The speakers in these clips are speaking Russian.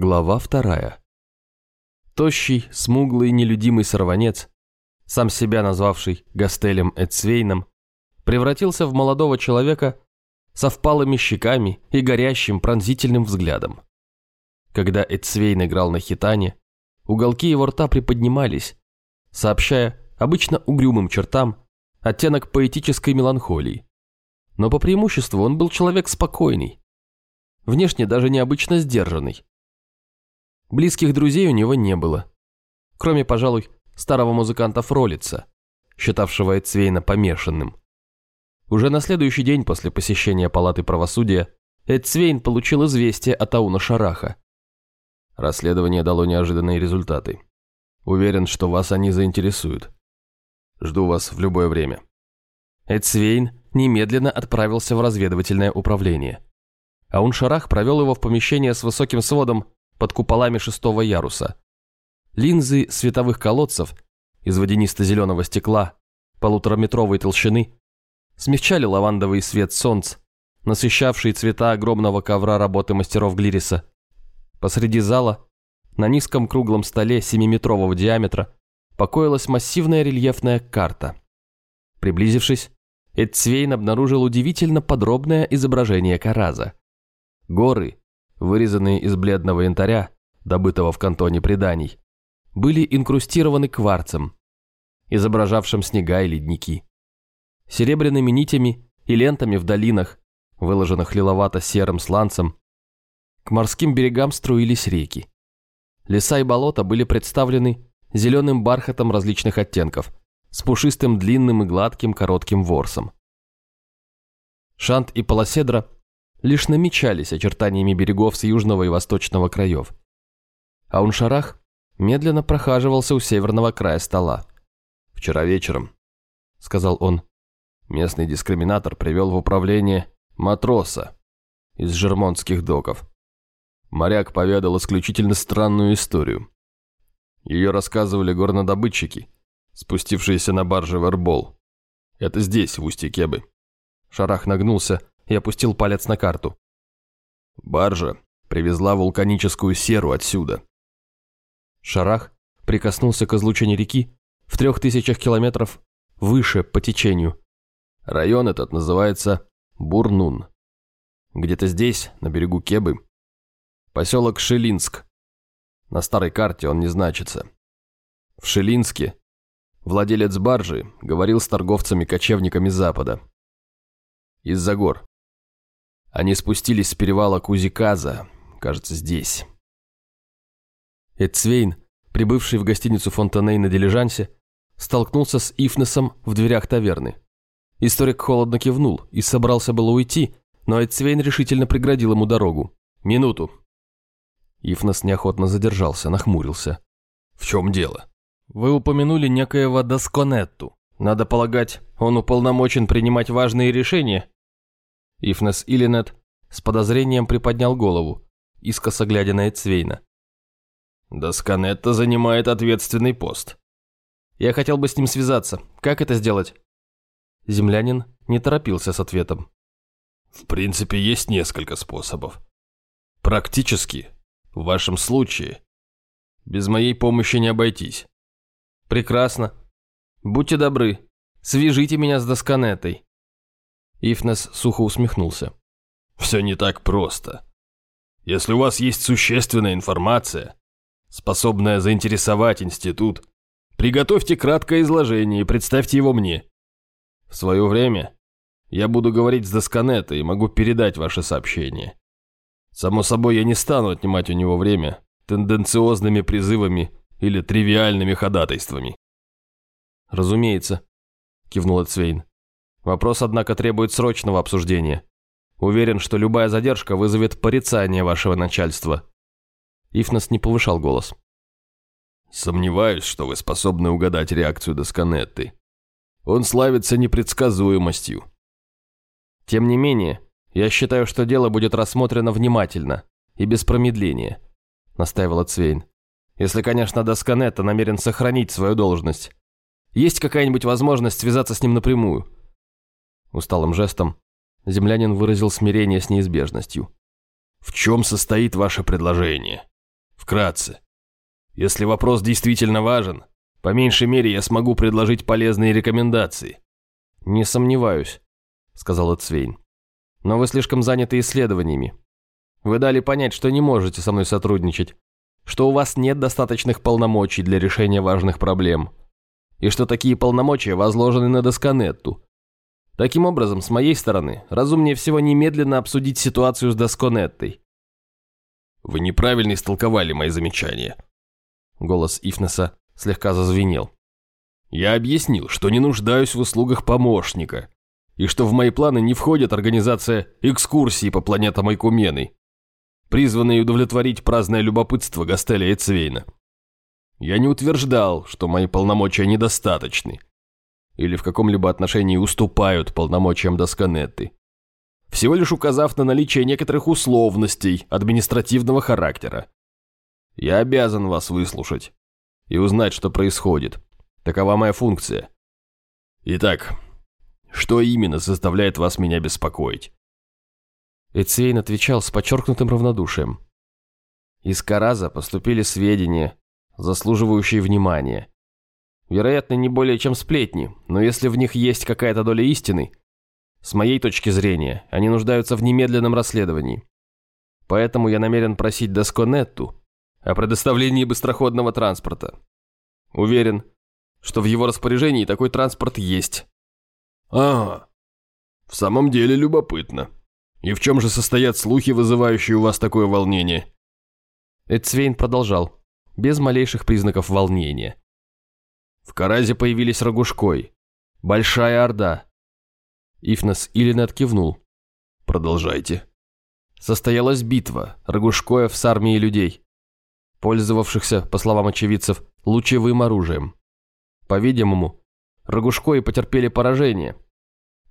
Глава вторая. Тощий, смуглый, нелюдимый сорванец, сам себя назвавший Гастелем Эцвейном, превратился в молодого человека со впалыми щеками и горящим пронзительным взглядом. Когда Эцвейн играл на хитане, уголки его рта приподнимались, сообщая обычно угрюмым чертам оттенок поэтической меланхолии. Но по преимуществу он был человек спокойный, внешне даже необычно сдержанный. Близких друзей у него не было. Кроме, пожалуй, старого музыканта Фролица, считавшего Эцвейна помешанным. Уже на следующий день после посещения Палаты правосудия Эцвейн получил известие от Ауна Шараха. Расследование дало неожиданные результаты. Уверен, что вас они заинтересуют. Жду вас в любое время. Эцвейн немедленно отправился в разведывательное управление. Аун Шарах провел его в помещение с высоким сводом под куполами шестого яруса. Линзы световых колодцев из водянисто-зеленого стекла полутораметровой толщины смягчали лавандовый свет солнца, насыщавший цвета огромного ковра работы мастеров Глириса. Посреди зала, на низком круглом столе семиметрового диаметра, покоилась массивная рельефная карта. Приблизившись, Эдцвейн обнаружил удивительно подробное изображение Караза. Горы, вырезанные из бледного янтаря, добытого в кантоне преданий, были инкрустированы кварцем, изображавшим снега и ледники. Серебряными нитями и лентами в долинах, выложенных лиловато-серым сланцем, к морским берегам струились реки. Леса и болота были представлены зеленым бархатом различных оттенков, с пушистым длинным и гладким коротким ворсом. Шант и полоседра лишь намечались очертаниями берегов с южного и восточного краев. А Уншарах медленно прохаживался у северного края стола. «Вчера вечером», — сказал он, — местный дискриминатор привел в управление матроса из жермонтских доков. Моряк поведал исключительно странную историю. Ее рассказывали горнодобытчики, спустившиеся на барже в Эрбол. Это здесь, в устье Кебы. Шарах нагнулся и опустил палец на карту. Баржа привезла вулканическую серу отсюда. Шарах прикоснулся к излучине реки в трех тысячах километров выше по течению. Район этот называется Бурнун. Где-то здесь, на берегу Кебы, поселок Шелинск. На старой карте он не значится. В Шелинске владелец баржи говорил с торговцами-кочевниками Запада. Из-за гор. Они спустились с перевала Кузиказа, кажется, здесь. Эдцвейн, прибывший в гостиницу Фонтаней на дилижансе, столкнулся с Ифнесом в дверях таверны. Историк холодно кивнул и собрался было уйти, но Эдцвейн решительно преградил ему дорогу. «Минуту». Ифнес неохотно задержался, нахмурился. «В чем дело?» «Вы упомянули некоего Досконетту. Надо полагать, он уполномочен принимать важные решения Ифнес Иллинет с подозрением приподнял голову, искоса глядя на Эцвейна. «Досканетта занимает ответственный пост. Я хотел бы с ним связаться. Как это сделать?» Землянин не торопился с ответом. «В принципе, есть несколько способов. Практически, в вашем случае, без моей помощи не обойтись». «Прекрасно. Будьте добры, свяжите меня с Досканеттой. Ифнес сухо усмехнулся. «Все не так просто. Если у вас есть существенная информация, способная заинтересовать институт, приготовьте краткое изложение и представьте его мне. В свое время я буду говорить с Досконета и могу передать ваше сообщение. Само собой, я не стану отнимать у него время тенденциозными призывами или тривиальными ходатайствами». «Разумеется», – кивнул Цвейн. Вопрос, однако, требует срочного обсуждения. Уверен, что любая задержка вызовет порицание вашего начальства». Ифнес не повышал голос. «Сомневаюсь, что вы способны угадать реакцию Досконетты. Он славится непредсказуемостью». «Тем не менее, я считаю, что дело будет рассмотрено внимательно и без промедления», настаивала Цвейн. «Если, конечно, Досконетта намерен сохранить свою должность. Есть какая-нибудь возможность связаться с ним напрямую?» Усталым жестом землянин выразил смирение с неизбежностью. «В чем состоит ваше предложение?» Вкратце. Если вопрос действительно важен, по меньшей мере я смогу предложить полезные рекомендации. Не сомневаюсь, сказал Цвейн. Но вы слишком заняты исследованиями. Вы дали понять, что не можете со мной сотрудничать, что у вас нет достаточных полномочий для решения важных проблем, и что такие полномочия возложены на Досконетту. Таким образом, с моей стороны, разумнее всего немедленно обсудить ситуацию с Досконеттой. Вы неправильно истолковали мои замечания. Голос Ифнеса слегка зазвенел. Я объяснил, что не нуждаюсь в услугах помощника, и что в мои планы не входит организация экскурсии по планетам Айкумены, призванной удовлетворить праздное любопытство Гастеля и Цвейна. Я не утверждал, что мои полномочия недостаточны или в каком-либо отношении уступают полномочиям Досконетты, всего лишь указав на наличие некоторых условностей административного характера. Я обязан вас выслушать и узнать, что происходит. Такова моя функция. Итак, что именно заставляет вас меня беспокоить? Эцейн отвечал с подчеркнутым равнодушием. Из Караза поступили сведения, заслуживающие внимания. Вероятно, не более чем сплетни, но если в них есть какая-то доля истины, с моей точки зрения, они нуждаются в немедленном расследовании. Поэтому я намерен просить Досконетту о предоставлении быстроходного транспорта. Уверен, что в его распоряжении такой транспорт есть. Ага, в самом деле любопытно. И в чем же состоят слухи, вызывающие у вас такое волнение? Эцвейн продолжал без малейших признаков волнения. В Каразе появились Рогушкой. Большая орда. Ифнес Илинет кивнул. Продолжайте. Состоялась битва Рогушкоев с армией людей, пользовавшихся, по словам очевидцев, лучевым оружием. По-видимому, Рогушкои потерпели поражение,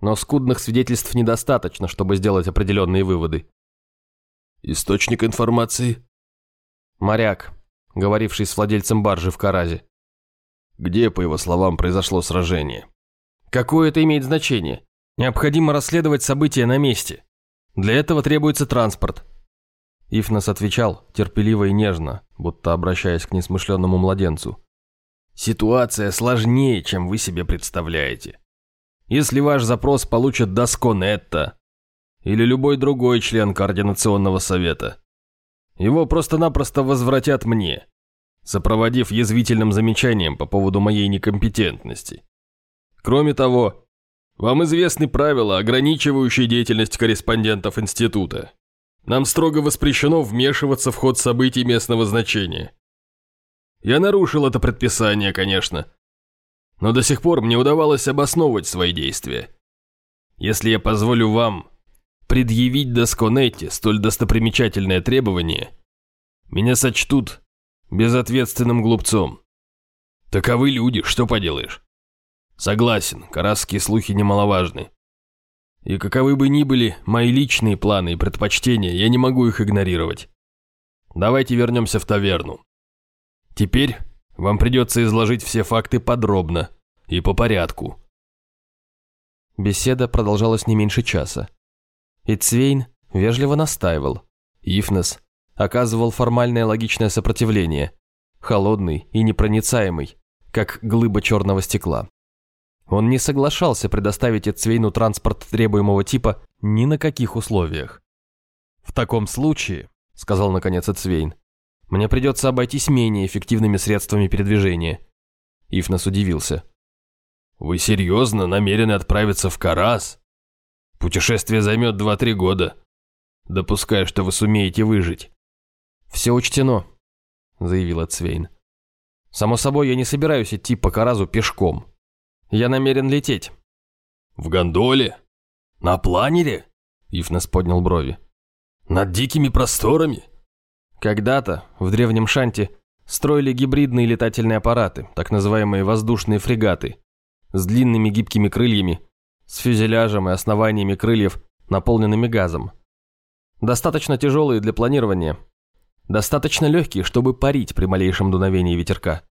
но скудных свидетельств недостаточно, чтобы сделать определенные выводы. Источник информации? Моряк, говоривший с владельцем баржи в Каразе. Где, по его словам, произошло сражение? Какое это имеет значение? Необходимо расследовать события на месте. Для этого требуется транспорт. Ифнос отвечал, терпеливо и нежно, будто обращаясь к несмышленному младенцу. Ситуация сложнее, чем вы себе представляете. Если ваш запрос получит Досконетта или любой другой член Координационного совета, его просто-напросто возвратят мне, сопроводив язвительным замечанием по поводу моей некомпетентности. Кроме того, вам известны правила, ограничивающие деятельность корреспондентов института. Нам строго воспрещено вмешиваться в ход событий местного значения. Я нарушил это предписание, конечно, но до сих пор мне удавалось обосновывать свои действия. Если я позволю вам предъявить Досконетте столь достопримечательное требование, меня сочтут безответственным глупцом. Таковы люди, что поделаешь. Согласен, карасские слухи немаловажны. И каковы бы ни были мои личные планы и предпочтения, я не могу их игнорировать. Давайте вернемся в таверну. Теперь вам придется изложить все факты подробно и по порядку. Беседа продолжалась не меньше часа. И Цвейн вежливо настаивал. Ифнес оказывал формальное логичное сопротивление, холодный и непроницаемый, как глыба черного стекла. Он не соглашался предоставить Эцвейну транспорт требуемого типа ни на каких условиях. «В таком случае», — сказал наконец Эцвейн, — «мне придется обойтись менее эффективными средствами передвижения». Ифнес удивился. «Вы серьезно намерены отправиться в Карас?» Путешествие займет 2-3 года. Допускаю, что вы сумеете выжить. Все учтено, заявила Цвейн. Само собой, я не собираюсь идти по Каразу пешком. Я намерен лететь. В гондоле? На планере? Ифнес поднял брови. Над дикими просторами? Когда-то, в древнем Шанте, строили гибридные летательные аппараты, так называемые воздушные фрегаты, с длинными гибкими крыльями с фюзеляжем и основаниями крыльев, наполненными газом. Достаточно тяжелые для планирования, достаточно легкие, чтобы парить при малейшем дуновении ветерка.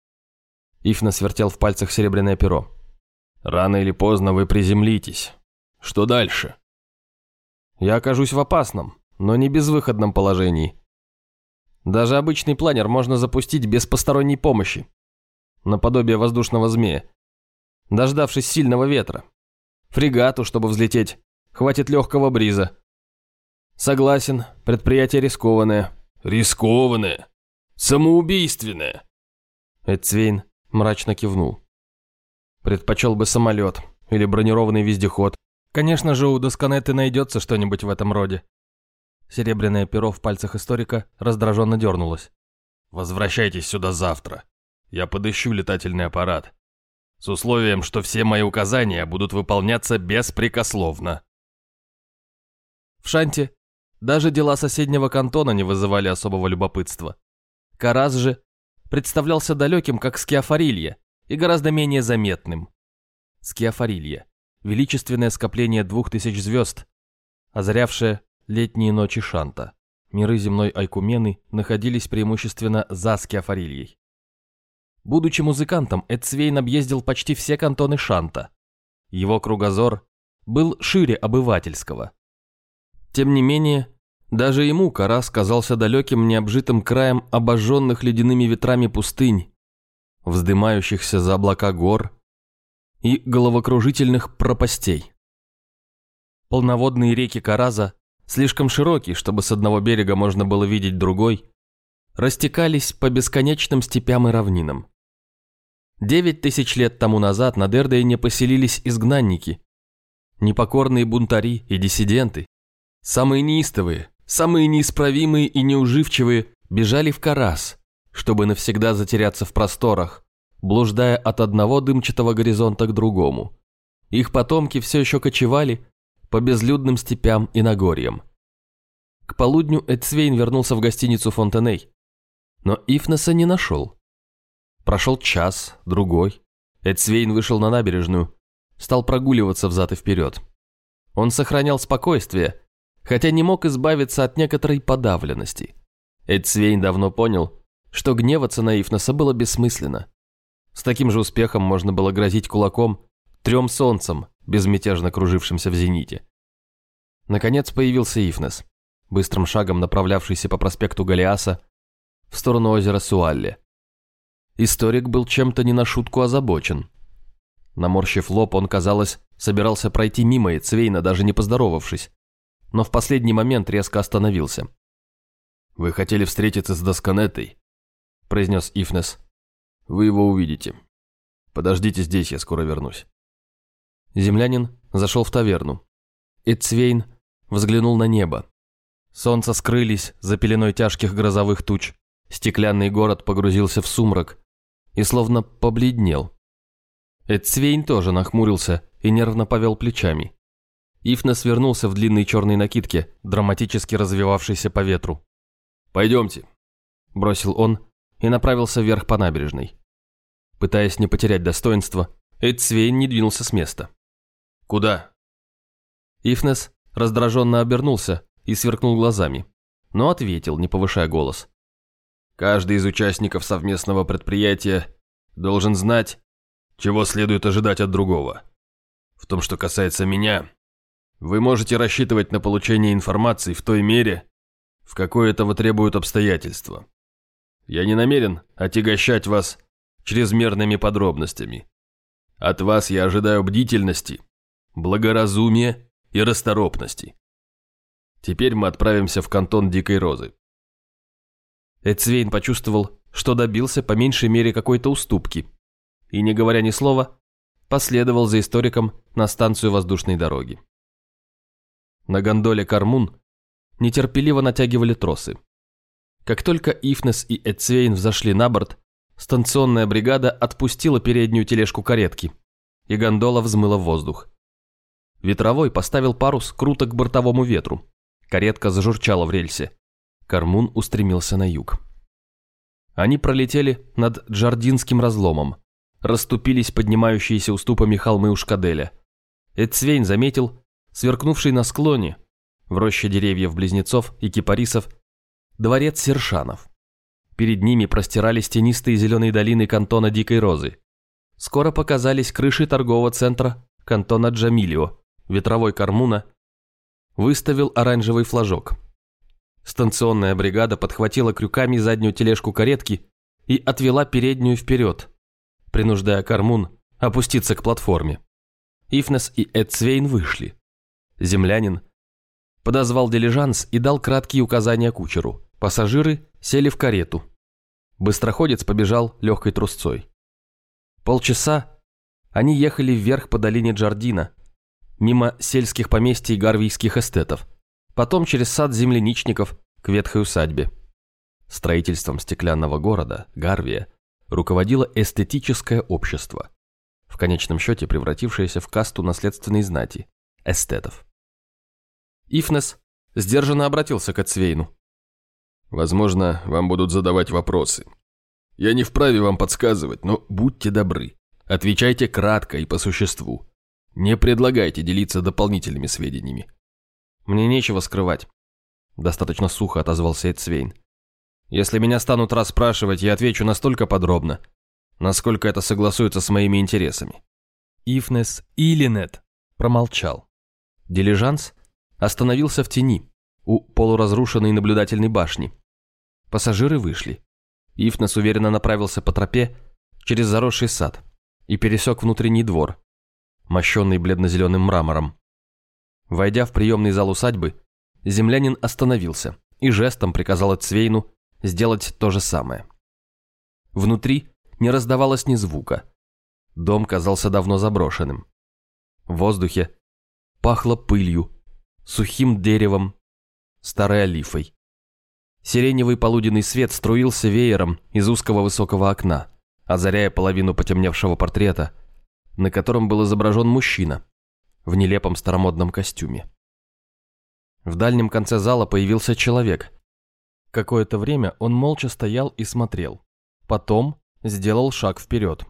Ифна свертел в пальцах серебряное перо. «Рано или поздно вы приземлитесь. Что дальше?» «Я окажусь в опасном, но не безвыходном положении. Даже обычный планер можно запустить без посторонней помощи. Наподобие воздушного змея. Дождавшись сильного ветра. Фрегату, чтобы взлететь, хватит легкого бриза. Согласен, предприятие рискованное. Рискованное? Самоубийственное? Эдцвейн мрачно кивнул. Предпочел бы самолет или бронированный вездеход. Конечно же, у Досконетты найдется что-нибудь в этом роде. Серебряное перо в пальцах историка раздраженно дернулось. «Возвращайтесь сюда завтра. Я подыщу летательный аппарат. С условием, что все мои указания будут выполняться беспрекословно». В Шанте даже дела соседнего кантона не вызывали особого любопытства. Карас же представлялся далеким, как скиафорилья, и гораздо менее заметным. Скиафорилья – величественное скопление двух тысяч звезд, озарявшее летние ночи Шанта. Миры земной Айкумены находились преимущественно за Скиафорильей. Будучи музыкантом, Эдсвейн объездил почти все кантоны Шанта. Его кругозор был шире обывательского. Тем не менее, даже ему Карас казался далеким необжитым краем обожженных ледяными ветрами пустынь, вздымающихся за облака гор и головокружительных пропастей. Полноводные реки Караза, слишком широкие, чтобы с одного берега можно было видеть другой, растекались по бесконечным степям и равнинам. Девять тысяч лет тому назад на Дердейне поселились изгнанники, непокорные бунтари и диссиденты, самые неистовые, самые неисправимые и неуживчивые бежали в Карас, чтобы навсегда затеряться в просторах, блуждая от одного дымчатого горизонта к другому. Их потомки все еще кочевали по безлюдным степям и Нагорьям. К полудню Эдсвейн вернулся в гостиницу Фонтеней, но Ифнеса не нашел. Прошел час, другой. Эдсвейн вышел на набережную, стал прогуливаться взад и вперед. Он сохранял спокойствие, хотя не мог избавиться от некоторой подавленности. Эдсвейн давно понял, что гневаться на Ифноса было бессмысленно. С таким же успехом можно было грозить кулаком трем солнцам, безмятежно кружившимся в зените. Наконец появился Ифнес, быстрым шагом направлявшийся по проспекту Галиаса в сторону озера Суалли. Историк был чем-то не на шутку озабочен. Наморщив лоб, он, казалось, собирался пройти мимо Эцвейна, даже не поздоровавшись, но в последний момент резко остановился. «Вы хотели встретиться с Досконетой?» – произнес Ифнес. «Вы его увидите. Подождите здесь, я скоро вернусь». Землянин зашел в таверну. Эцвейн взглянул на небо. Солнце скрылись за пеленой тяжких грозовых туч. Стеклянный город погрузился в сумрак и словно побледнел. Эцвейн тоже нахмурился и нервно повел плечами. Ифнес вернулся в длинной черной накидке, драматически развивавшейся по ветру. «Пойдемте», – бросил он и направился вверх по набережной. Пытаясь не потерять достоинства, Эдсвейн не двинулся с места. «Куда?» Ифнес раздраженно обернулся и сверкнул глазами, но ответил, не повышая голос. «Каждый из участников совместного предприятия должен знать, чего следует ожидать от другого. В том, что касается меня, вы можете рассчитывать на получение информации в той мере, в какой этого требуют обстоятельства. Я не намерен отягощать вас чрезмерными подробностями. От вас я ожидаю бдительности, благоразумия и расторопности. Теперь мы отправимся в кантон Дикой Розы. Эцвейн почувствовал, что добился по меньшей мере какой-то уступки, и, не говоря ни слова, последовал за историком на станцию воздушной дороги. На гондоле Кармун нетерпеливо натягивали тросы. Как только Ифнес и Эцвейн взошли на борт, станционная бригада отпустила переднюю тележку каретки, и гондола взмыла в воздух. Ветровой поставил парус круто к бортовому ветру. Каретка зажурчала в рельсе. Кармун устремился на юг. Они пролетели над Джардинским разломом, расступились поднимающиеся уступами холмы Ушкаделя. Эцвейн заметил, сверкнувший на склоне, в роще деревьев-близнецов и кипарисов, дворец Сершанов. Перед ними простирались тенистые зеленые долины кантона Дикой Розы. Скоро показались крыши торгового центра кантона Джамилио, ветровой Кармуна, выставил оранжевый флажок. Станционная бригада подхватила крюками заднюю тележку каретки и отвела переднюю вперед, принуждая Кармун опуститься к платформе. Ифнес и Эдсвейн вышли. Землянин подозвал дилижанс и дал краткие указания кучеру. Пассажиры сели в карету. Быстроходец побежал легкой трусцой. Полчаса они ехали вверх по долине Джардина, мимо сельских поместий гарвийских эстетов, потом через сад земляничников к ветхой усадьбе. Строительством стеклянного города, Гарвия, руководило эстетическое общество, в конечном счете превратившееся в касту наследственной знати – эстетов. Ифнес сдержанно обратился к Эцвейну. «Возможно, вам будут задавать вопросы. Я не вправе вам подсказывать, но будьте добры. Отвечайте кратко и по существу. Не предлагайте делиться дополнительными сведениями. Мне нечего скрывать. Достаточно сухо отозвался Эдсвейн. Если меня станут расспрашивать, я отвечу настолько подробно, насколько это согласуется с моими интересами. Ифнес Илинет промолчал. Дилижанс остановился в тени у полуразрушенной наблюдательной башни. Пассажиры вышли. Ифнес уверенно направился по тропе через заросший сад и пересек внутренний двор, мощенный бледно-зеленым мрамором. Войдя в приемный зал усадьбы, землянин остановился и жестом приказал Цвейну сделать то же самое. Внутри не раздавалось ни звука. Дом казался давно заброшенным. В воздухе пахло пылью, сухим деревом, старой олифой. Сиреневый полуденный свет струился веером из узкого высокого окна, озаряя половину потемневшего портрета, на котором был изображен мужчина в нелепом старомодном костюме. В дальнем конце зала появился человек. Какое-то время он молча стоял и смотрел. Потом сделал шаг вперед.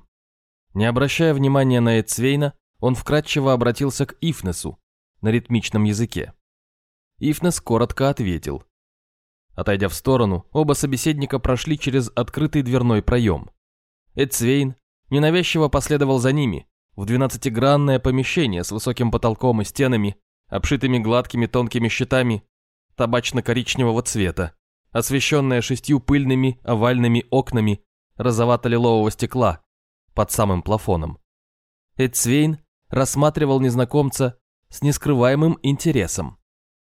Не обращая внимания на Эцвейна, он вкратчиво обратился к Ифнесу на ритмичном языке. Ифнес коротко ответил. Отойдя в сторону, оба собеседника прошли через открытый дверной проем. Эцвейн ненавязчиво последовал за ними, в двенадцатигранное помещение с высоким потолком и стенами, обшитыми гладкими тонкими щитами табачно-коричневого цвета, освещенное шестью пыльными овальными окнами розовато-лилового стекла под самым плафоном. Эдсвейн рассматривал незнакомца с нескрываемым интересом.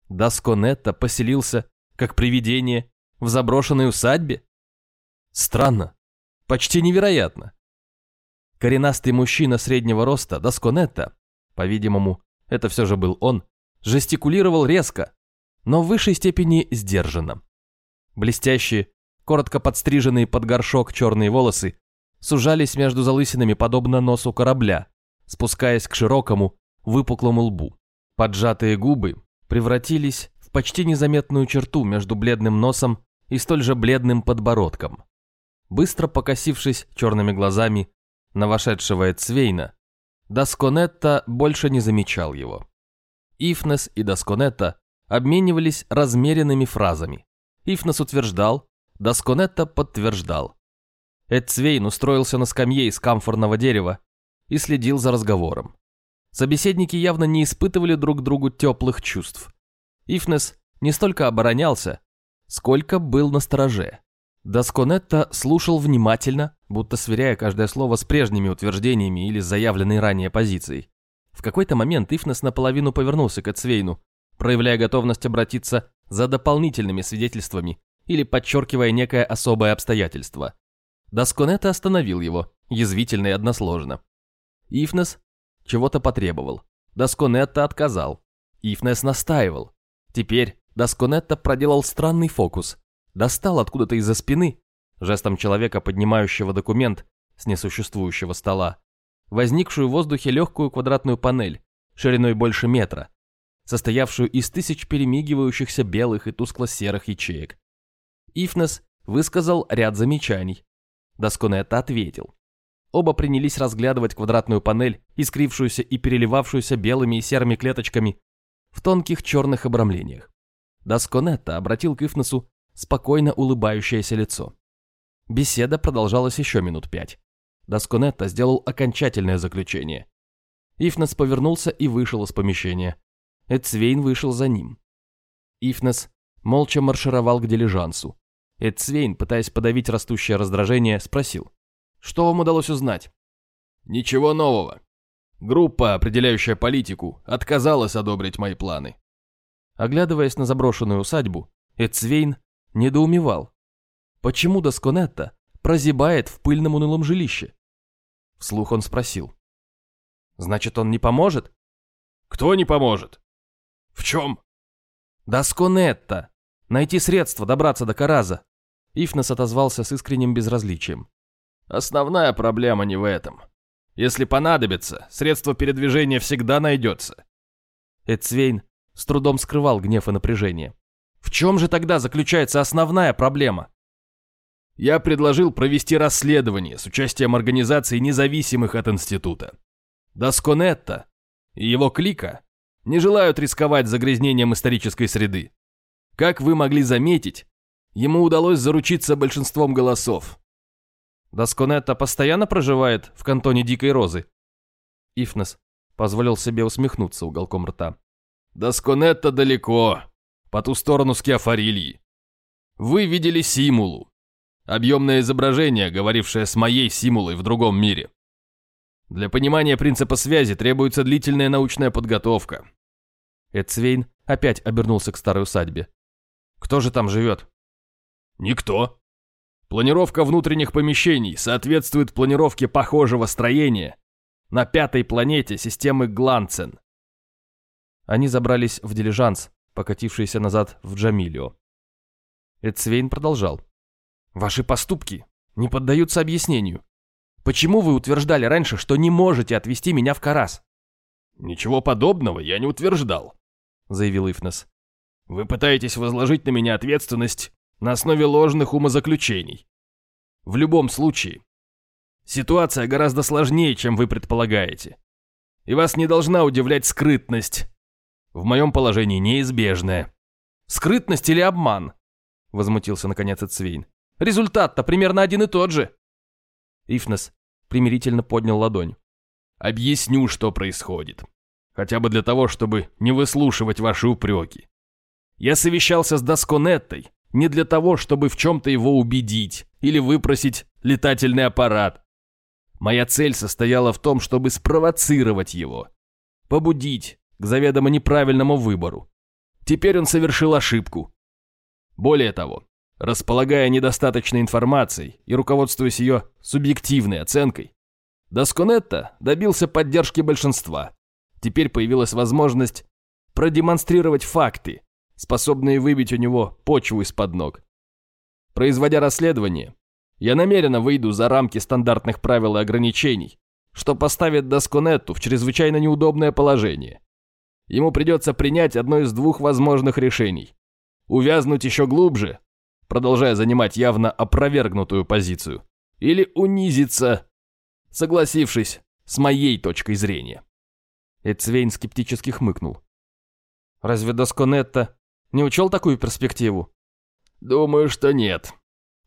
Дасконетто поселился, как привидение, в заброшенной усадьбе? Странно, почти невероятно. Коренастый мужчина среднего роста, Досконетто, по-видимому, это все же был он, жестикулировал резко, но в высшей степени сдержанно. Блестящие, коротко подстриженные под горшок черные волосы сужались между залысинами подобно носу корабля, спускаясь к широкому, выпуклому лбу. Поджатые губы превратились в почти незаметную черту между бледным носом и столь же бледным подбородком. Быстро покосившись черными глазами на вошедшего Эцвейна, Досконетта больше не замечал его. Ифнес и Досконетта обменивались размеренными фразами. Ифнес утверждал, Досконетта подтверждал. Эцвейн устроился на скамье из камфорного дерева и следил за разговором. Собеседники явно не испытывали друг другу теплых чувств. Ифнес не столько оборонялся, сколько был на стороже. Досконетто слушал внимательно, будто сверяя каждое слово с прежними утверждениями или заявленной ранее позицией. В какой-то момент Ифнес наполовину повернулся к Эцвейну, проявляя готовность обратиться за дополнительными свидетельствами или подчеркивая некое особое обстоятельство. Досконетто остановил его, язвительно и односложно. Ифнес чего-то потребовал. Досконетто отказал. Ифнес настаивал. Теперь Досконетто проделал странный фокус – достал откуда-то из-за спины, жестом человека, поднимающего документ с несуществующего стола, возникшую в воздухе легкую квадратную панель, шириной больше метра, состоявшую из тысяч перемигивающихся белых и тускло-серых ячеек. Ифнес высказал ряд замечаний. Досконетто ответил. Оба принялись разглядывать квадратную панель, искрившуюся и переливавшуюся белыми и серыми клеточками в тонких черных обрамлениях. Досконетто обратил к Ифнесу спокойно улыбающееся лицо. Беседа продолжалась еще минут пять. Досконетто сделал окончательное заключение. Ифнес повернулся и вышел из помещения. Эдсвейн вышел за ним. Ифнес молча маршировал к дилижансу. Эдсвейн, пытаясь подавить растущее раздражение, спросил. «Что вам удалось узнать?» «Ничего нового. Группа, определяющая политику, отказалась одобрить мои планы». Оглядываясь на заброшенную усадьбу, Эдсвейн недоумевал. Почему Досконетта прозябает в пыльном унылом жилище? Вслух он спросил. «Значит, он не поможет?» «Кто не поможет?» «В чем?» «Досконетта! Найти средства добраться до Караза!» Ифнес отозвался с искренним безразличием. «Основная проблема не в этом. Если понадобится, средство передвижения всегда найдется». Эдсвейн с трудом скрывал гнев и напряжение. «В чем же тогда заключается основная проблема?» Я предложил провести расследование с участием организаций, независимых от института. Досконетта и его клика не желают рисковать загрязнением исторической среды. Как вы могли заметить, ему удалось заручиться большинством голосов. Досконетта постоянно проживает в кантоне Дикой Розы. Ифнес позволил себе усмехнуться уголком рта. Досконетта далеко, по ту сторону Скиафарильи. Вы видели Симулу, объемное изображение, говорившее с моей Симулой в другом мире. Для понимания принципа связи требуется длительная научная подготовка. Эдсвейн опять обернулся к старой усадьбе. Кто же там живет? Никто. Планировка внутренних помещений соответствует планировке похожего строения на пятой планете системы Гланцен. Они забрались в дилижанс, покатившийся назад в Джамилио. Эдсвейн продолжал. «Ваши поступки не поддаются объяснению. Почему вы утверждали раньше, что не можете отвезти меня в Карас?» «Ничего подобного я не утверждал», — заявил Ифнес. «Вы пытаетесь возложить на меня ответственность на основе ложных умозаключений. В любом случае, ситуация гораздо сложнее, чем вы предполагаете. И вас не должна удивлять скрытность. В моем положении неизбежная». «Скрытность или обман?» — возмутился наконец Эцвейн. «Результат-то примерно один и тот же». Ифнес примирительно поднял ладонь. «Объясню, что происходит. Хотя бы для того, чтобы не выслушивать ваши упреки. Я совещался с Досконеттой не для того, чтобы в чем-то его убедить или выпросить летательный аппарат. Моя цель состояла в том, чтобы спровоцировать его, побудить к заведомо неправильному выбору. Теперь он совершил ошибку. Более того, располагая недостаточной информацией и руководствуясь ее субъективной оценкой, Досконетто добился поддержки большинства. Теперь появилась возможность продемонстрировать факты, способные выбить у него почву из-под ног. Производя расследование, я намеренно выйду за рамки стандартных правил и ограничений, что поставит Досконетту в чрезвычайно неудобное положение. Ему придется принять одно из двух возможных решений. Увязнуть еще глубже, продолжая занимать явно опровергнутую позицию, или унизиться, согласившись с моей точкой зрения. Эцвейн скептически хмыкнул. Разве Досконетта не учел такую перспективу? Думаю, что нет.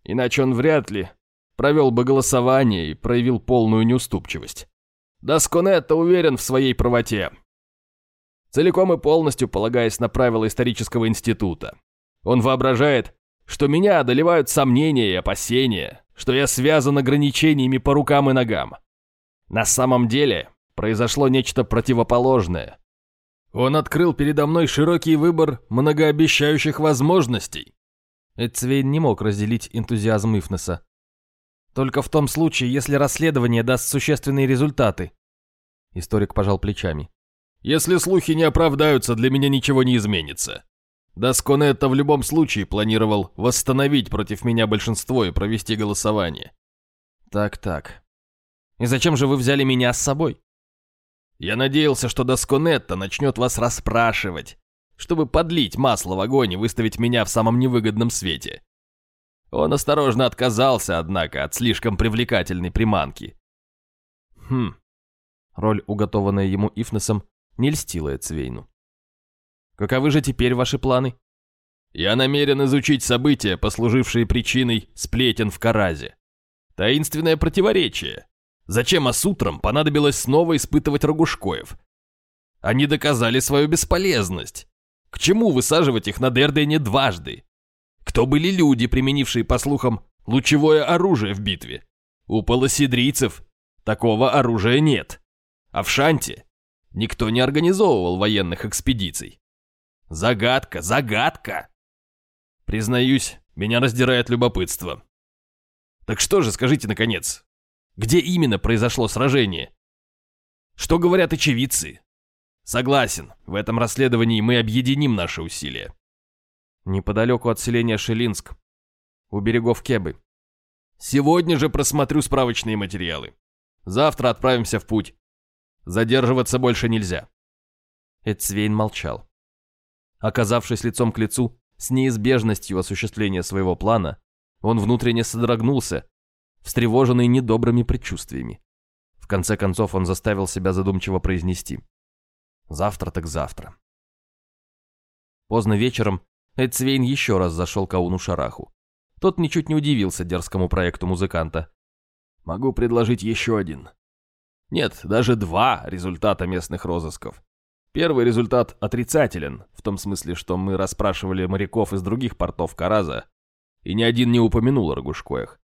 Иначе он вряд ли провел бы голосование и проявил полную неуступчивость. Досконетта уверен в своей правоте. Целиком и полностью полагаясь на правила исторического института. Он воображает, что меня одолевают сомнения и опасения, что я связан ограничениями по рукам и ногам. На самом деле произошло нечто противоположное. Он открыл передо мной широкий выбор многообещающих возможностей. Эцвейн не мог разделить энтузиазм Ифнеса. Только в том случае, если расследование даст существенные результаты. Историк пожал плечами. Если слухи не оправдаются, для меня ничего не изменится. Досконетто в любом случае планировал восстановить против меня большинство и провести голосование. Так-так. И зачем же вы взяли меня с собой? Я надеялся, что Досконетто начнет вас расспрашивать, чтобы подлить масло в огонь и выставить меня в самом невыгодном свете. Он осторожно отказался, однако, от слишком привлекательной приманки. Хм. Роль, уготованная ему Ифнесом, не льстила Эцвейну. Каковы же теперь ваши планы? Я намерен изучить события, послужившие причиной сплетен в Каразе. Таинственное противоречие, Зачем Асутрам понадобилось снова испытывать Рогушкоев? Они доказали свою бесполезность. К чему высаживать их на Дердене дважды? Кто были люди, применившие, по слухам, лучевое оружие в битве? У полосидрийцев такого оружия нет. А в Шанте никто не организовывал военных экспедиций. Загадка, загадка! Признаюсь, меня раздирает любопытство. Так что же, скажите наконец, где именно произошло сражение? Что говорят очевидцы? Согласен, в этом расследовании мы объединим наши усилия. Неподалеку от селения Шелинск, у берегов Кебы. Сегодня же просмотрю справочные материалы. Завтра отправимся в путь. Задерживаться больше нельзя. Эцвейн молчал. Оказавшись лицом к лицу с неизбежностью осуществления своего плана, он внутренне содрогнулся, встревоженный недобрыми предчувствиями. В конце концов он заставил себя задумчиво произнести. Завтра так завтра. Поздно вечером Эдсвейн еще раз зашел к Ауну Шараху. Тот ничуть не удивился дерзкому проекту музыканта. «Могу предложить еще один. Нет, даже два результата местных розысков. Первый результат отрицателен, в том смысле, что мы расспрашивали моряков из других портов Караза, и ни один не упомянул о Рогушкоях.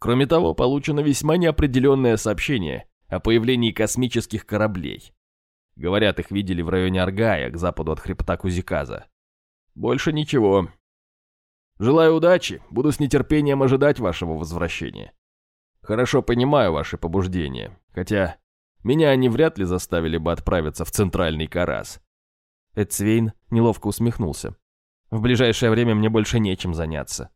Кроме того, получено весьма неопределенное сообщение о появлении космических кораблей. Говорят, их видели в районе Аргая, к западу от хребта Кузиказа. Больше ничего. Желаю удачи, буду с нетерпением ожидать вашего возвращения. Хорошо понимаю ваши побуждения, хотя меня они вряд ли заставили бы отправиться в центральный Карас. Эдсвейн неловко усмехнулся. В ближайшее время мне больше нечем заняться.